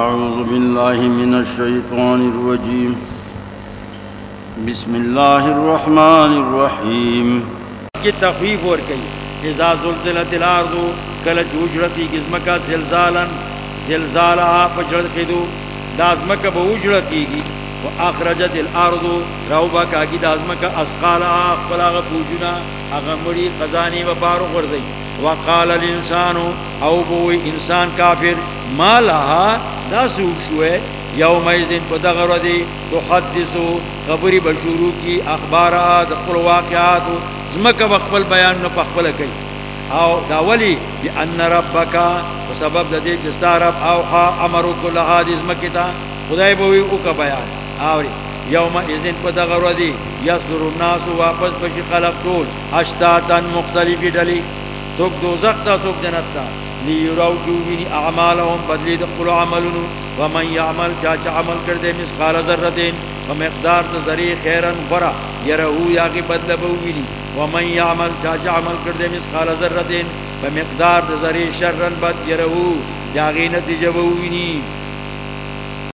أعوذ بالله من الشيطان الرجيم. بسم الله الرحمن الرحيم. کی تخفیف اور کئی اذا زلزلت الارض کلچ اجرتی گزمکا زلزالا زلزالها پجرد خدو دازمکا با اجرتی گی و اخرجت الارض روبا کاگی دازمکا اسقالها اخفلاغ پوجنا اغمری خزانی و بارو غرزی وقال الانسان او بوئی انسان کافر، ما لها دا سوک شوئے یوم ایزن پا دغر دی تحدثو خبری بشورو کی اخبارات قل واقعات زمکا بخبل بیان نو پخبل کئی۔ او دا ولی بی ان ربکا سبب دا دی جستا رب او اوحا امرو کل حادی زمکتا خدای بوئی او کا بیان۔ آوری یوم ایزن پا دغر دی یصدر الناس واپس بشی خلق طول، اشتاتا مختلفی ڈلی۔ سوک دوزخ تا، سوک جنت جنتا لیراو جووینی اعمالهم، بدلی دقل عملنو ومن یعمل چاچا عمل کردے مسقال ذرتین. ومقدار ذری خیرن برا. یرہو یاقی بدل بووینی ومن یعمل چاچا عمل کردے مسقال ذرتین. ومقدار ذری شرن بد یرہو یاقی نتیجہ بووینی